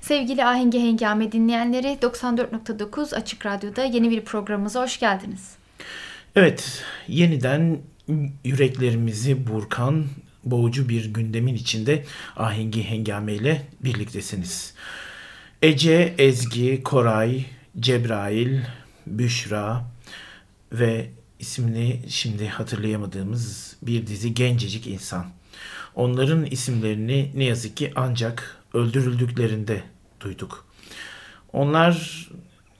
Sevgili Ahengi Hengame dinleyenleri 94.9 Açık Radyo'da yeni bir programımıza hoş geldiniz. Evet, yeniden yüreklerimizi burkan boğucu bir gündemin içinde Ahengi Hengame ile birliktesiniz. Ece, Ezgi, Koray, Cebrail, Büşra ve ismini şimdi hatırlayamadığımız bir dizi gencecik insan. Onların isimlerini ne yazık ki ancak öldürüldüklerinde duyduk. Onlar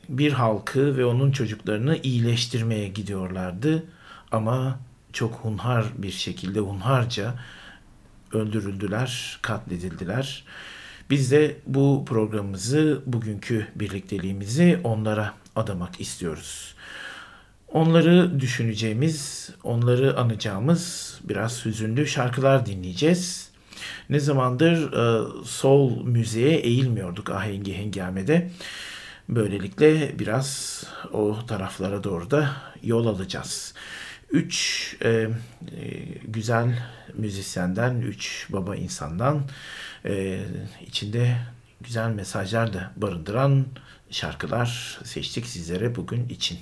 bir halkı ve onun çocuklarını iyileştirmeye gidiyorlardı ama çok hunhar bir şekilde hunharca öldürüldüler, katledildiler. Biz de bu programımızı, bugünkü birlikteliğimizi onlara adamak istiyoruz. Onları düşüneceğimiz, onları anacağımız biraz hüzünlü şarkılar dinleyeceğiz. Ne zamandır e, soul müziğe eğilmiyorduk ahengi hengamede. Böylelikle biraz o taraflara doğru da yol alacağız. Üç e, e, güzel müzisyenden, üç baba insandan e, içinde güzel mesajlar da barındıran şarkılar seçtik sizlere bugün için.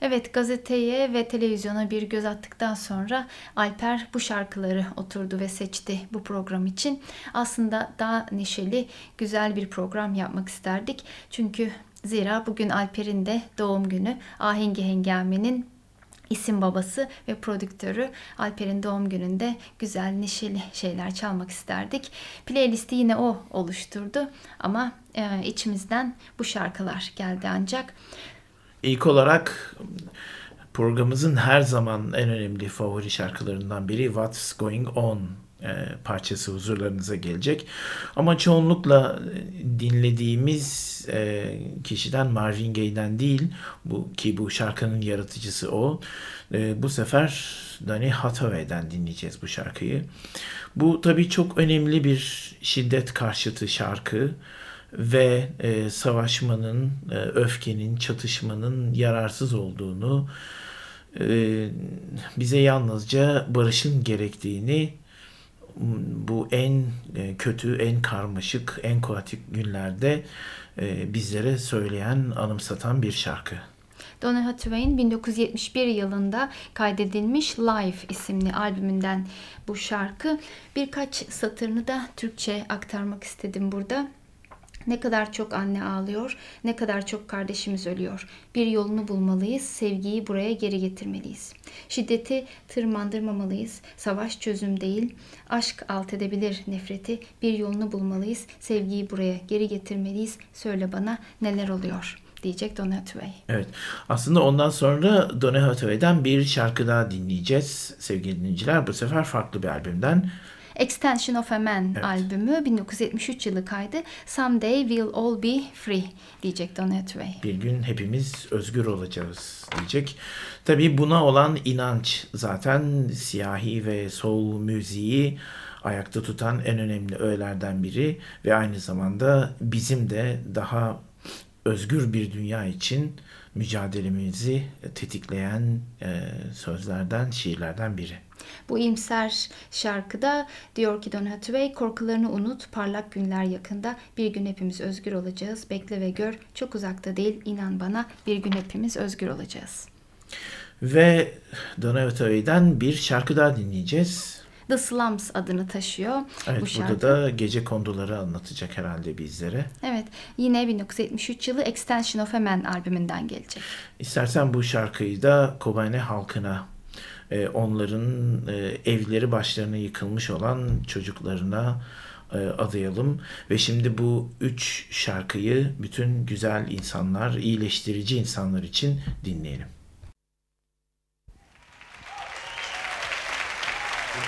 Evet gazeteye ve televizyona bir göz attıktan sonra Alper bu şarkıları oturdu ve seçti bu program için. Aslında daha neşeli, güzel bir program yapmak isterdik. Çünkü zira bugün Alper'in de doğum günü. Ahengi Hengame'nin isim babası ve prodüktörü Alper'in doğum gününde güzel neşeli şeyler çalmak isterdik. Playlisti yine o oluşturdu ama e, içimizden bu şarkılar geldi ancak. İlk olarak programımızın her zaman en önemli favori şarkılarından biri What's Going On e, parçası huzurlarınıza gelecek. Ama çoğunlukla dinlediğimiz e, kişiden Marvin Gaye'den değil bu ki bu şarkının yaratıcısı o. E, bu sefer Danny Hathaway'den dinleyeceğiz bu şarkıyı. Bu tabii çok önemli bir şiddet karşıtı şarkı ve e, savaşmanın, e, öfkenin, çatışmanın yararsız olduğunu, e, bize yalnızca barışın gerektiğini bu en e, kötü, en karmaşık, en kaotik günlerde e, bizlere söyleyen, anımsatan bir şarkı. Donna Hathaway'in 1971 yılında kaydedilmiş Life isimli albümünden bu şarkı. Birkaç satırını da Türkçe aktarmak istedim burada. Ne kadar çok anne ağlıyor, ne kadar çok kardeşimiz ölüyor. Bir yolunu bulmalıyız, sevgiyi buraya geri getirmeliyiz. Şiddeti tırmandırmamalıyız. Savaş çözüm değil, aşk alt edebilir nefreti. Bir yolunu bulmalıyız, sevgiyi buraya geri getirmeliyiz. Söyle bana neler oluyor?'' diyecek Donny Hathaway. Evet. Aslında ondan sonra Donny Hathaway'den bir şarkı daha dinleyeceğiz sevgili dinleyiciler. Bu sefer farklı bir albümden. Extension of a Man evet. albümü 1973 yılı kaydı. Someday we'll all be free diyecek Don Hathaway. Bir gün hepimiz özgür olacağız diyecek. Tabii buna olan inanç zaten siyahi ve soul müziği ayakta tutan en önemli öğelerden biri ve aynı zamanda bizim de daha özgür bir dünya için mücadelemizi tetikleyen e, sözlerden, şiirlerden biri. Bu imser şarkıda diyor ki Don Hathaway korkularını unut parlak günler yakında bir gün hepimiz özgür olacağız bekle ve gör çok uzakta değil inan bana bir gün hepimiz özgür olacağız. Ve Don Hathaway'den bir şarkı daha dinleyeceğiz. The Slums adını taşıyor. Evet bu şarkı. burada da gece konduları anlatacak herhalde bizlere. Evet yine 1973 yılı Extension of a Man albümünden gelecek. İstersen bu şarkıyı da Kobane halkına e, onların e, evleri başlarına yıkılmış olan çocuklarına e, adayalım ve şimdi bu üç şarkıyı bütün güzel insanlar, iyileştirici insanlar için dinleyelim.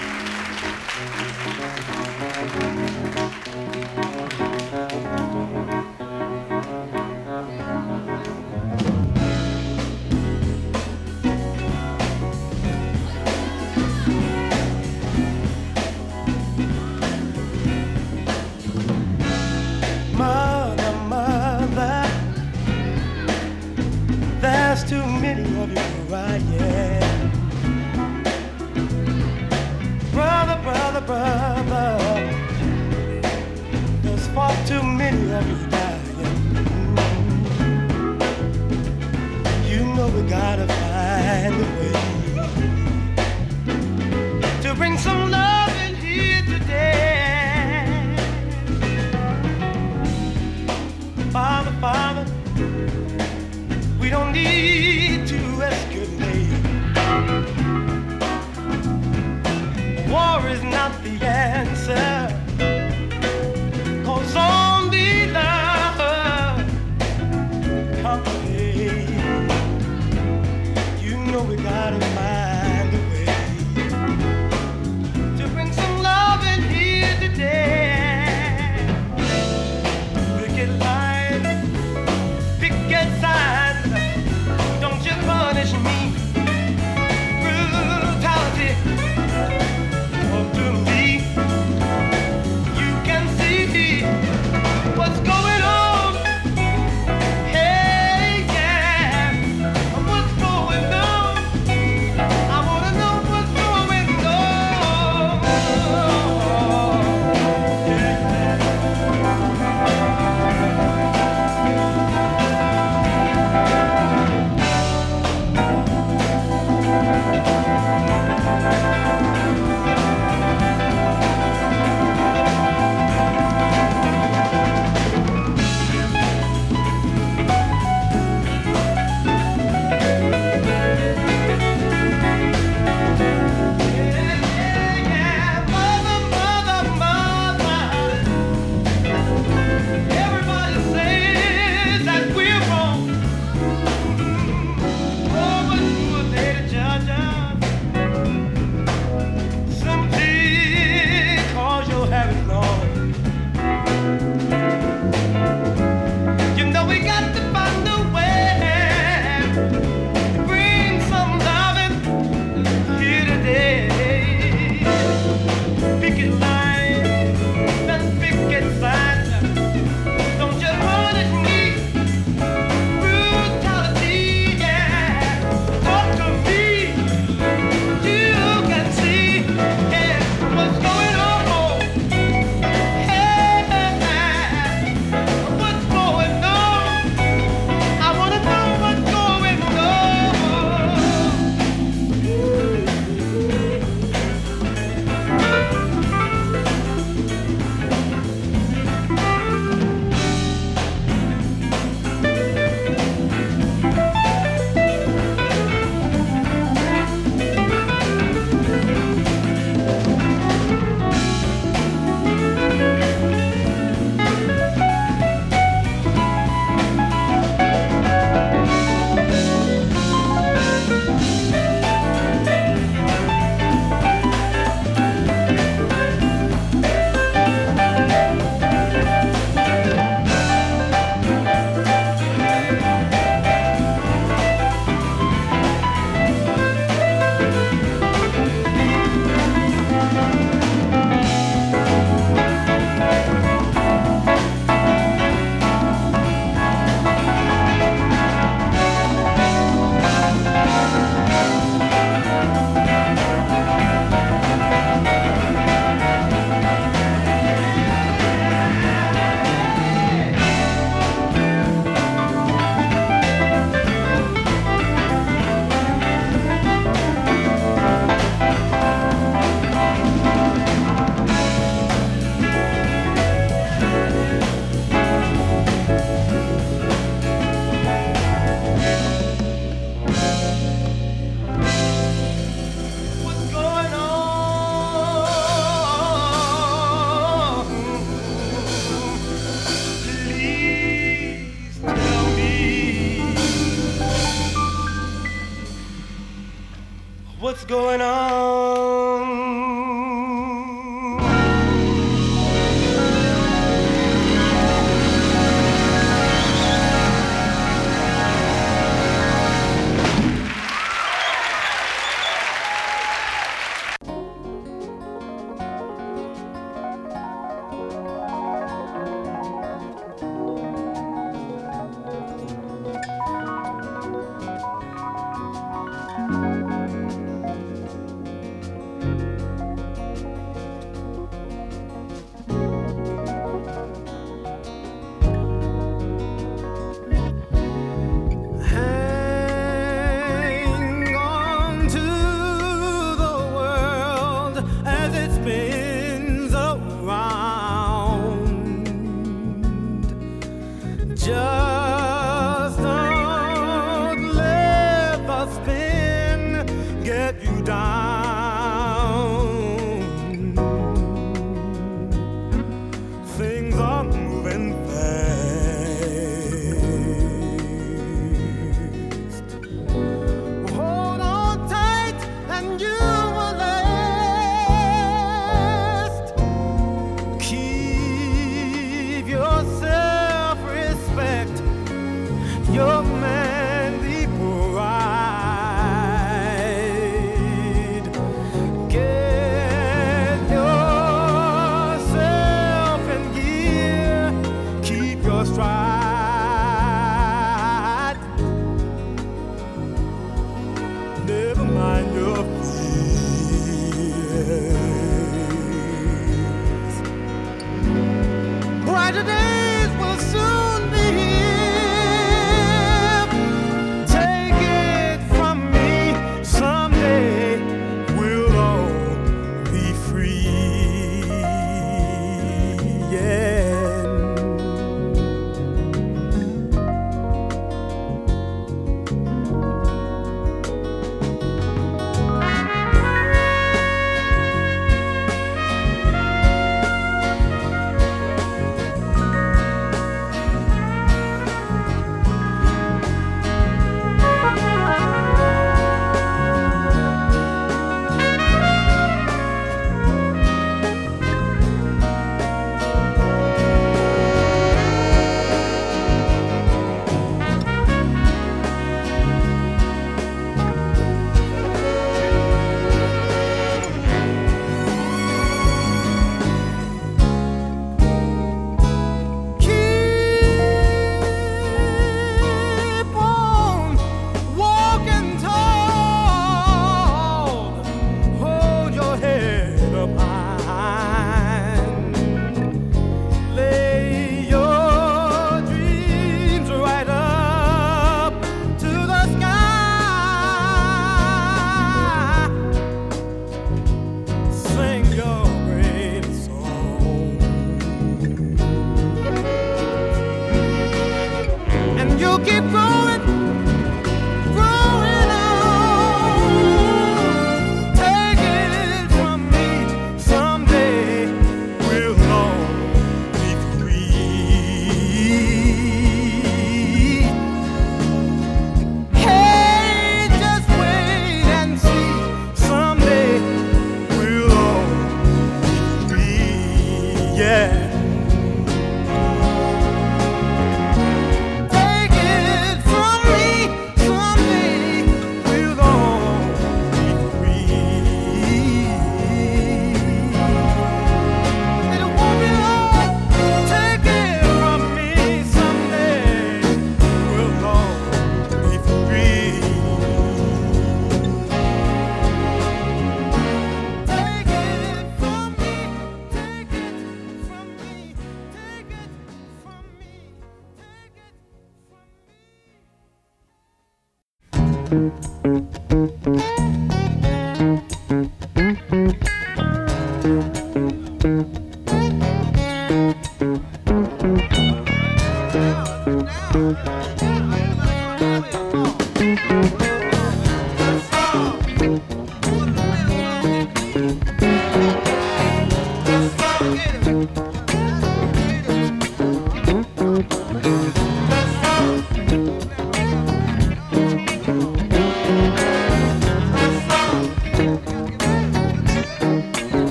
too many To find a way to bring some love in here today. Father, Father, we don't need to escalate. War is not the answer.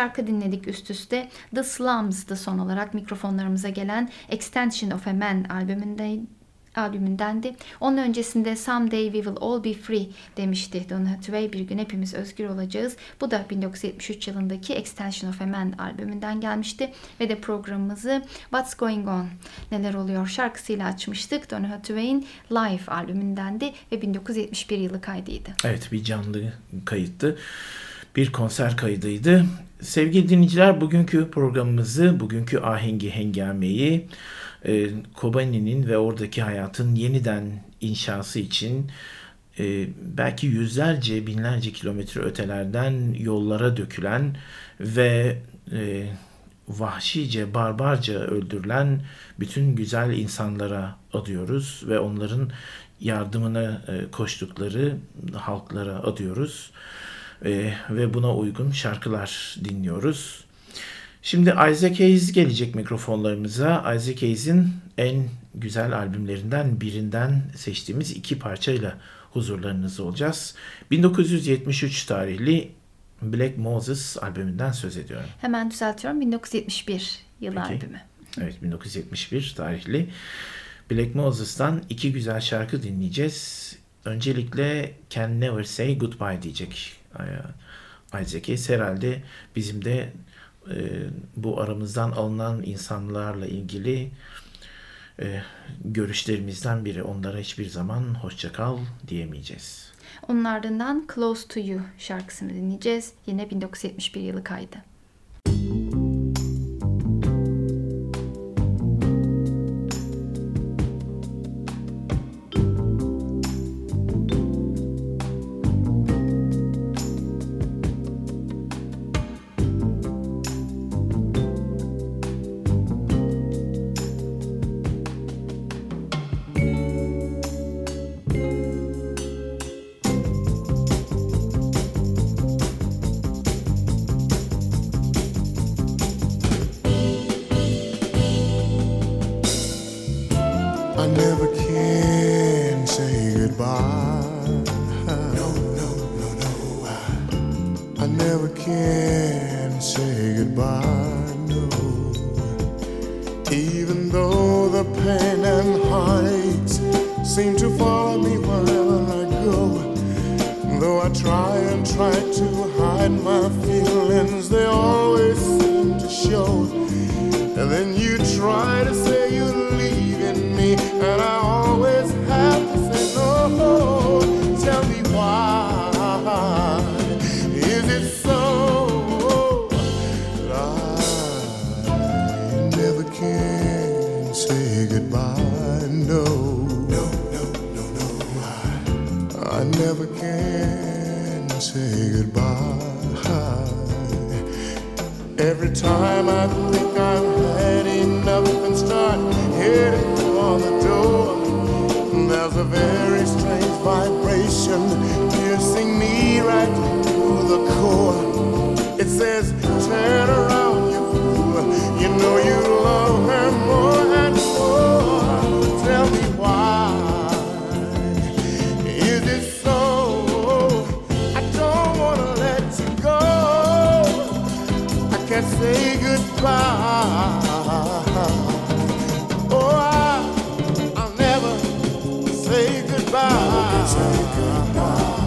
Şarkı dinledik üst üste. The Slums'dı son olarak mikrofonlarımıza gelen Extension of a Man albümünde albümündendi. Onun öncesinde Someday We Will All Be Free demişti Donna Hathaway. Bir gün hepimiz özgür olacağız. Bu da 1973 yılındaki Extension of a Man albümünden gelmişti. Ve de programımızı What's Going On Neler Oluyor şarkısıyla açmıştık. Donna Hathaway'in Live albümündendi ve 1971 yılı kaydıydı. Evet bir canlı kayıttı. Bir konser kaydıydı. Sevgili dinleyiciler bugünkü programımızı, bugünkü ahengi hengameyi e, Kobani'nin ve oradaki hayatın yeniden inşası için e, belki yüzlerce binlerce kilometre ötelerden yollara dökülen ve e, vahşice, barbarca öldürülen bütün güzel insanlara adıyoruz ve onların yardımına e, koştukları halklara adıyoruz. E, ve buna uygun şarkılar dinliyoruz. Şimdi Isaac Hayes gelecek mikrofonlarımıza. Isaac Hayes'in en güzel albümlerinden birinden seçtiğimiz iki parçayla huzurlarınızda olacağız. 1973 tarihli Black Moses albümünden söz ediyorum. Hemen düzeltiyorum 1971 yılı Peki. albümü. Evet 1971 tarihli Black Moses'tan iki güzel şarkı dinleyeceğiz. Öncelikle Can Never Say Goodbye diyecek Isaac. Herhalde bizim de e, bu aramızdan alınan insanlarla ilgili e, görüşlerimizden biri. Onlara hiçbir zaman hoşça kal diyemeyeceğiz. Onun ardından Close to You şarkısını dinleyeceğiz. Yine 1971 yılı kaydı. I tomorrow.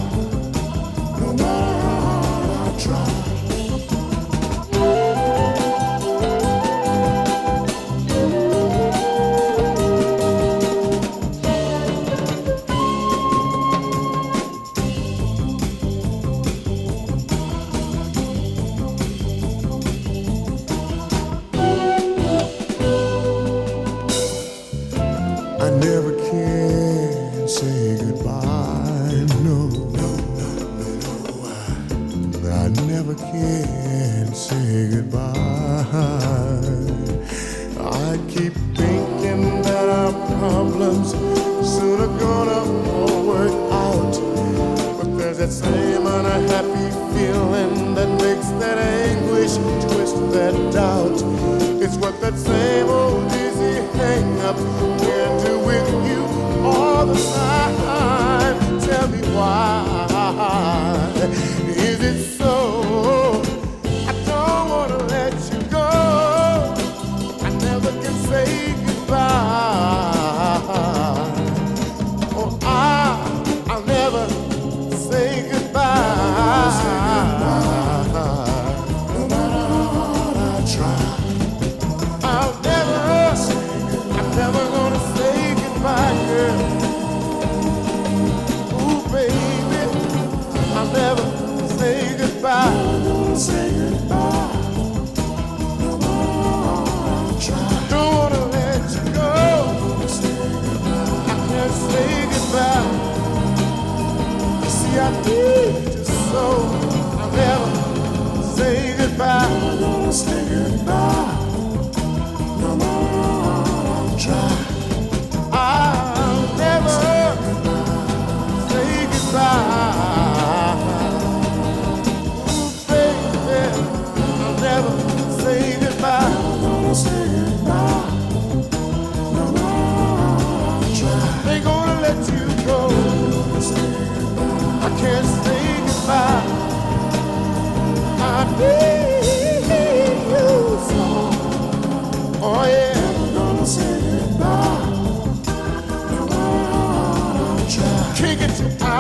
Never gonna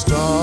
stars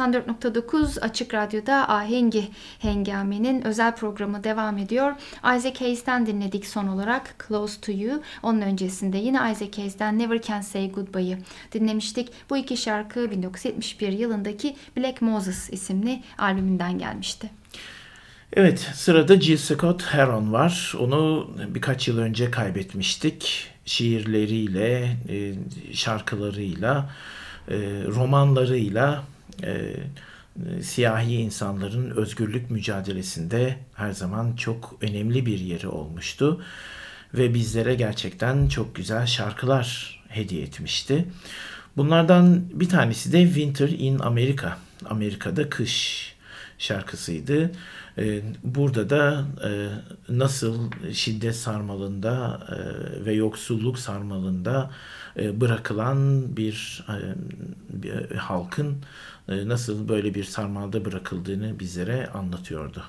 94.9 Açık Radyo'da Ahengi Hengamenin özel programı devam ediyor. Isaac Hayes'ten dinledik son olarak Close to You. Onun öncesinde yine Isaac Hayes'ten Never Can Say Goodbye'ı dinlemiştik. Bu iki şarkı 1971 yılındaki Black Moses isimli albümünden gelmişti. Evet sırada Jill Scott Heron var. Onu birkaç yıl önce kaybetmiştik. Şiirleriyle, e, şarkılarıyla, e, romanlarıyla e, siyahi insanların özgürlük mücadelesinde her zaman çok önemli bir yeri olmuştu ve bizlere gerçekten çok güzel şarkılar hediye etmişti. Bunlardan bir tanesi de Winter in America. Amerika'da kış şarkısıydı. E, burada da e, nasıl şiddet sarmalında e, ve yoksulluk sarmalında bırakılan bir halkın nasıl böyle bir sarmalda bırakıldığını bizlere anlatıyordu.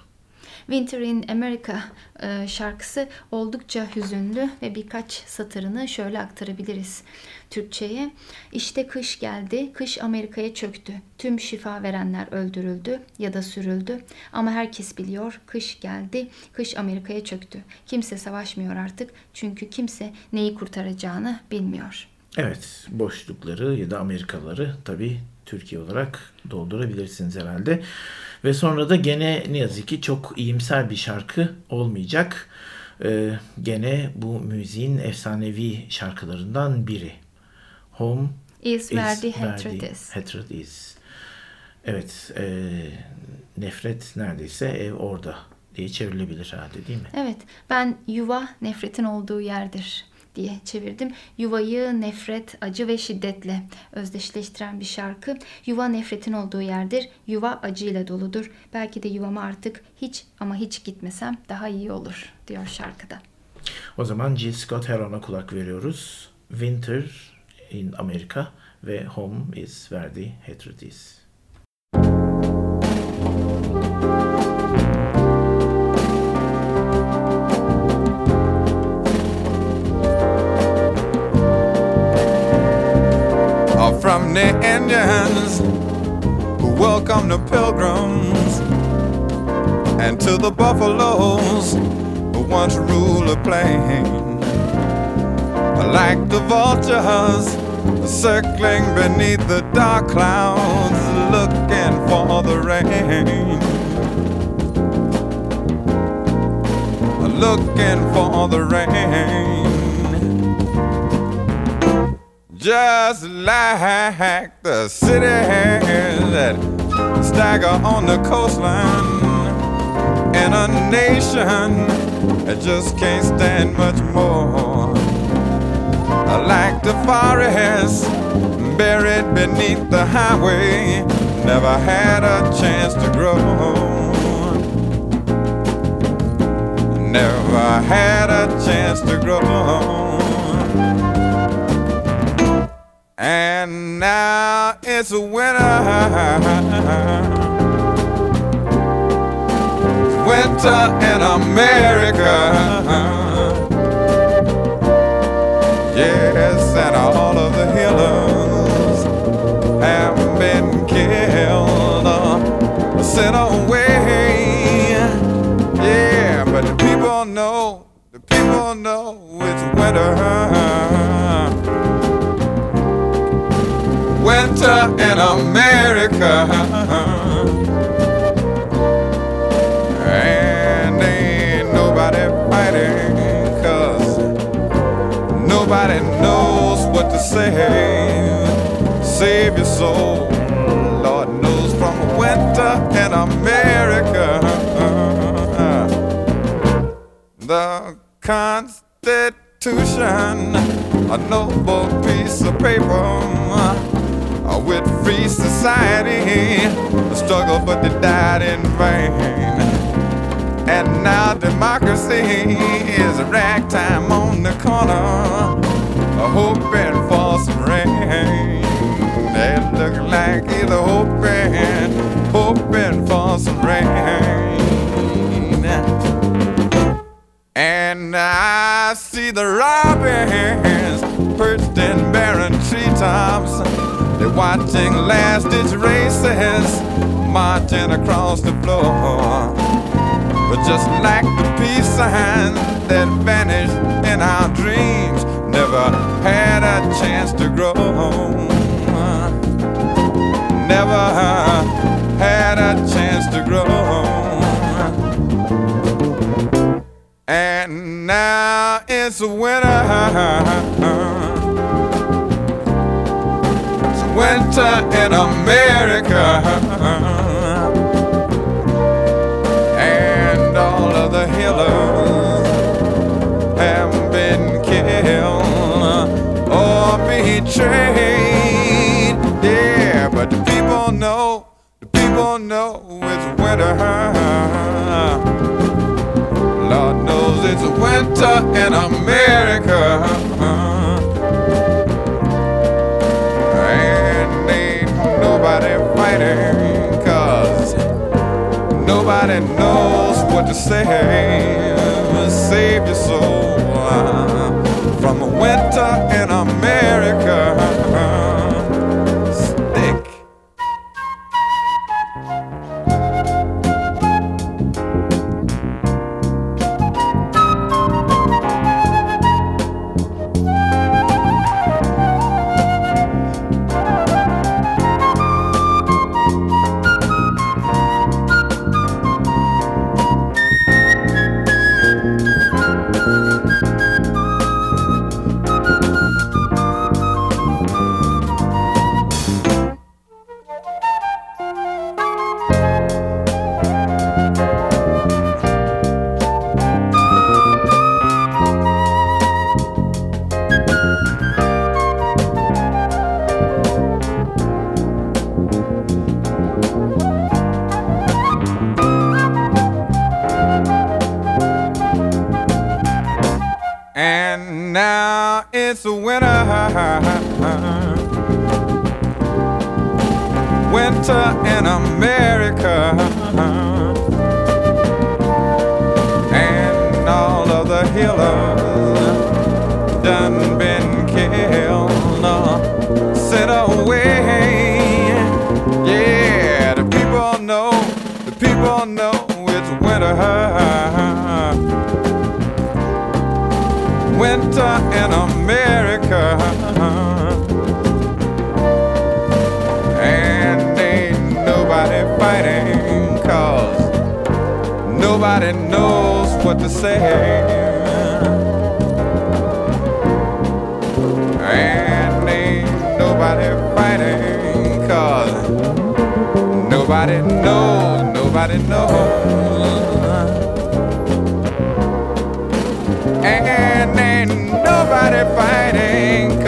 Winter in America e, şarkısı oldukça hüzünlü ve birkaç satırını şöyle aktarabiliriz Türkçe'ye. İşte kış geldi, kış Amerika'ya çöktü. Tüm şifa verenler öldürüldü ya da sürüldü. Ama herkes biliyor kış geldi, kış Amerika'ya çöktü. Kimse savaşmıyor artık çünkü kimse neyi kurtaracağını bilmiyor. Evet, boşlukları ya da Amerikalıları tabii Türkiye olarak doldurabilirsiniz herhalde. Ve sonra da gene ne yazık ki çok iyimser bir şarkı olmayacak. Ee, gene bu müziğin efsanevi şarkılarından biri. Home Is is where the hatred is. hatred is. Evet, e, nefret neredeyse ev orada diye çevrilebilir herhalde değil mi? Evet, ben yuva nefretin olduğu yerdir diye çevirdim. Yuvayı nefret, acı ve şiddetle özdeşleştiren bir şarkı. Yuva nefretin olduğu yerdir. Yuva acıyla doludur. Belki de yuvama artık hiç ama hiç gitmesem daha iyi olur diyor şarkıda. O zaman Jill Scott Heron'a kulak veriyoruz. Winter in America ve Home is the hatred is. are from the Indians who welcome the pilgrims and to the buffaloes who once ruled the plain. Like the vultures circling beneath the dark clouds, looking for the rain. Looking for the rain just like the cities that stagger on the coastline in a nation that just can't stand much more. Like the forest buried beneath the highway, never had a chance to grow. Never had a chance to grow. And now it's winter. Winter in America. Yes, and all of the healers have been society. The struggle, but they died in vain. And now democracy is a ragtime on the corner, hoping for some rain. They look like either hoping watching last ditch races marching across the floor. But just like the peace sign that vanished in our dreams, never had a chance to grow. Never had a chance to grow. And now it's winter. in America. And all of the healers have been killed or betrayed. Yeah, but the people know, the people know it's winter. Lord knows it's winter in America. nobody knows what to say. Save your soul. dancer in America. And all of the healers done been killed, sent away. Yeah, the people know, the people know it's winter. Winter in America. nobody knows what to say. And ain't nobody fighting, cause nobody knows, nobody knows. And ain't nobody fighting.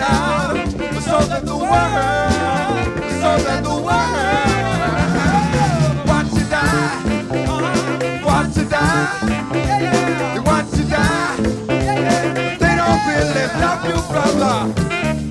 Out so that the world, so that the world die, die, they die. They don't really love you, brother.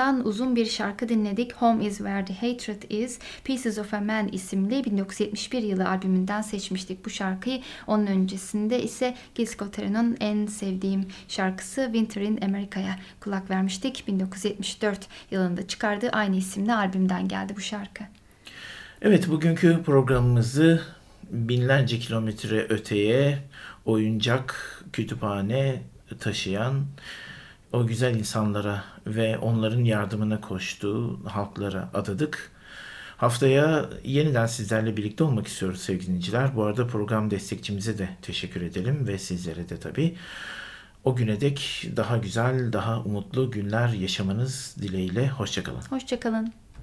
Heron'dan uzun bir şarkı dinledik. Home is where the hatred is. Pieces of a Man isimli 1971 yılı albümünden seçmiştik bu şarkıyı. Onun öncesinde ise Gil Scott Heron'un en sevdiğim şarkısı Winter in America'ya kulak vermiştik. 1974 yılında çıkardığı aynı isimli albümden geldi bu şarkı. Evet bugünkü programımızı binlerce kilometre öteye oyuncak kütüphane taşıyan o güzel insanlara ve onların yardımına koştuğu halklara adadık. Haftaya yeniden sizlerle birlikte olmak istiyoruz sevgili dinleyiciler. Bu arada program destekçimize de teşekkür edelim ve sizlere de tabii. O güne dek daha güzel, daha umutlu günler yaşamanız dileğiyle. Hoşçakalın. Hoşçakalın.